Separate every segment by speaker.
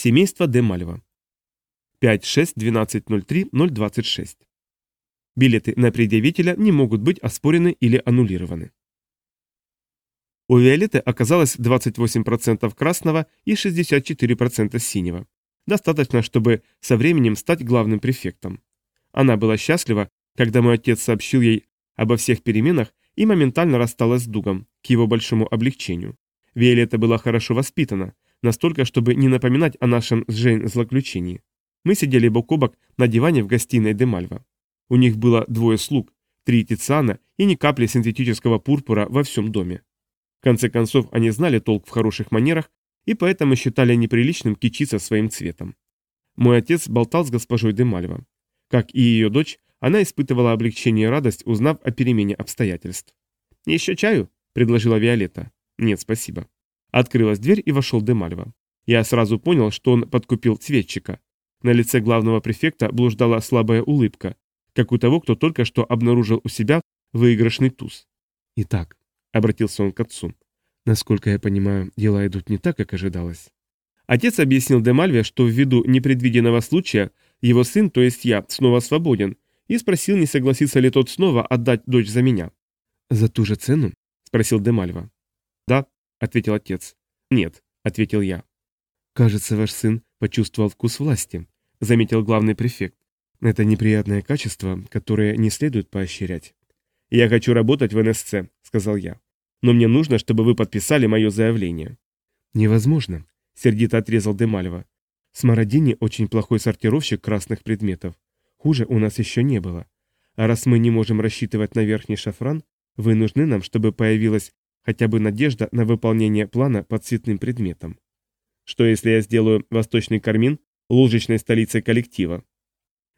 Speaker 1: Семейство де Мальва. 5-6-12-03-026. Билеты на предъявителя не могут быть оспорены или аннулированы. У Виолетты оказалось 28% красного и 64% синего. Достаточно, чтобы со временем стать главным префектом. Она была счастлива, когда мой отец сообщил ей обо всех переменах и моментально рассталась с Дугом, к его большому облегчению. Виолетта была хорошо воспитана, настолько, чтобы не напоминать о нашем с Жейн злоключении. Мы сидели бок о бок на диване в гостиной Демальва. У них было двое слуг, три Тициана и ни капли синтетического пурпура во всем доме. В конце концов, они знали толк в хороших манерах и поэтому считали неприличным кичиться своим цветом. Мой отец болтал с госпожой Демальва. Как и ее дочь, она испытывала облегчение и радость, узнав о перемене обстоятельств. «Еще чаю?» – предложила Виолетта. «Нет, спасибо». Открылась дверь и вошел Демальва. Я сразу понял, что он подкупил цветчика. На лице главного префекта блуждала слабая улыбка, как у того, кто только что обнаружил у себя выигрышный туз. «Итак», — обратился он к отцу, — «насколько я понимаю, дела идут не так, как ожидалось». Отец объяснил Демальве, что ввиду непредвиденного случая его сын, то есть я, снова свободен, и спросил, не согласится ли тот снова отдать дочь за меня. «За ту же цену?» — спросил Демальва. Ответил отец. «Нет», — ответил я. «Кажется, ваш сын почувствовал вкус власти», — заметил главный префект. Это неприятное качество, которое не следует поощрять. «Я хочу работать в НСЦ», — сказал я. «Но мне нужно, чтобы вы подписали мое заявление». «Невозможно», — сердито отрезал Демальва. «Смородини очень плохой сортировщик красных предметов. Хуже у нас еще не было. А раз мы не можем рассчитывать на верхний шафран, вы нужны нам, чтобы появилась хотя бы надежда на выполнение плана по цветным предметам. Что если я сделаю восточный кармин ложечной столицей коллектива?»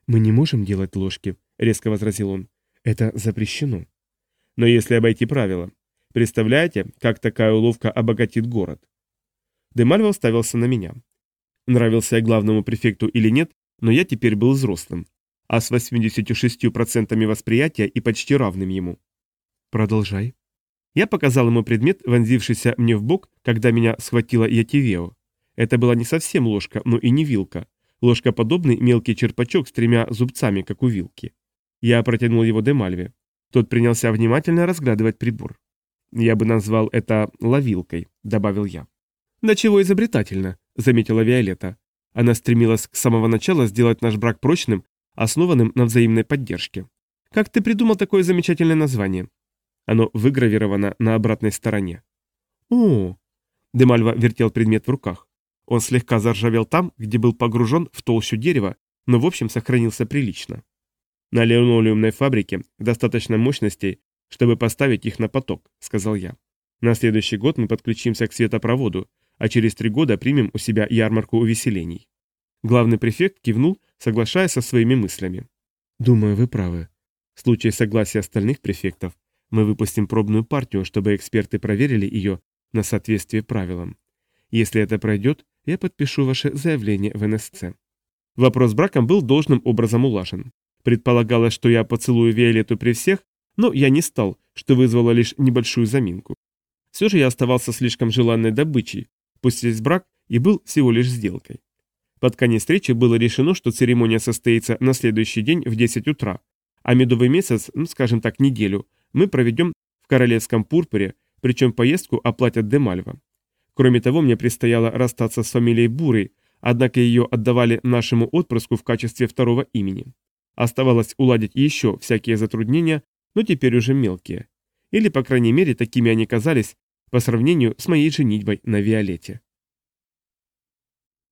Speaker 1: «Мы не можем делать ложки», — резко возразил он. «Это запрещено». «Но если обойти правила. Представляете, как такая уловка обогатит город?» Демальва уставился на меня. Нравился я главному префекту или нет, но я теперь был взрослым, а с 86% восприятия и почти равным ему. «Продолжай». Я показал ему предмет, вонзившийся мне в бок, когда меня схватила Ятивео. Это была не совсем ложка, но и не вилка. Ложкоподобный мелкий черпачок с тремя зубцами, как у вилки. Я протянул его Демальве. Тот принялся внимательно разглядывать прибор. «Я бы назвал это ловилкой», — добавил я. «Да чего изобретательно», — заметила Виолетта. Она стремилась с самого начала сделать наш брак прочным, основанным на взаимной поддержке. «Как ты придумал такое замечательное название?» Оно выгравировано на обратной стороне. «О!» Демальва вертел предмет в руках. Он слегка заржавел там, где был погружен в толщу дерева, но в общем сохранился прилично. На линолеумной фабрике достаточно мощностей, чтобы поставить их на поток, сказал я. На следующий год мы подключимся к светопроводу, а через три года примем у себя ярмарку увеселений. Главный префект кивнул, соглашаясь со своими мыслями. Думаю, вы правы. В случае согласия остальных префектов мы выпустим пробную партию, чтобы эксперты проверили ее на соответствие правилам. Если это пройдет, я подпишу ваше заявление в НСЦ. Вопрос с браком был должным образом улажен. Предполагалось, что я поцелую Виолетту при всех, но я не стал, что вызвало лишь небольшую заминку. Все же я оставался слишком желанной добычей, пусть весь брак и был всего лишь сделкой. Под конец встречи было решено, что церемония состоится на следующий день в 10 утра, а медовый месяц, ну, скажем так, неделю, мы проведем в королевском пурпуре, причем поездку оплатят Демальва. Кроме того, мне предстояло расстаться с фамилией Бурой, однако ее отдавали нашему отпрыску в качестве второго имени. Оставалось уладить еще всякие затруднения, но теперь уже мелкие. Или, по крайней мере, такими они казались по сравнению с моей женитьбой на Виолетте.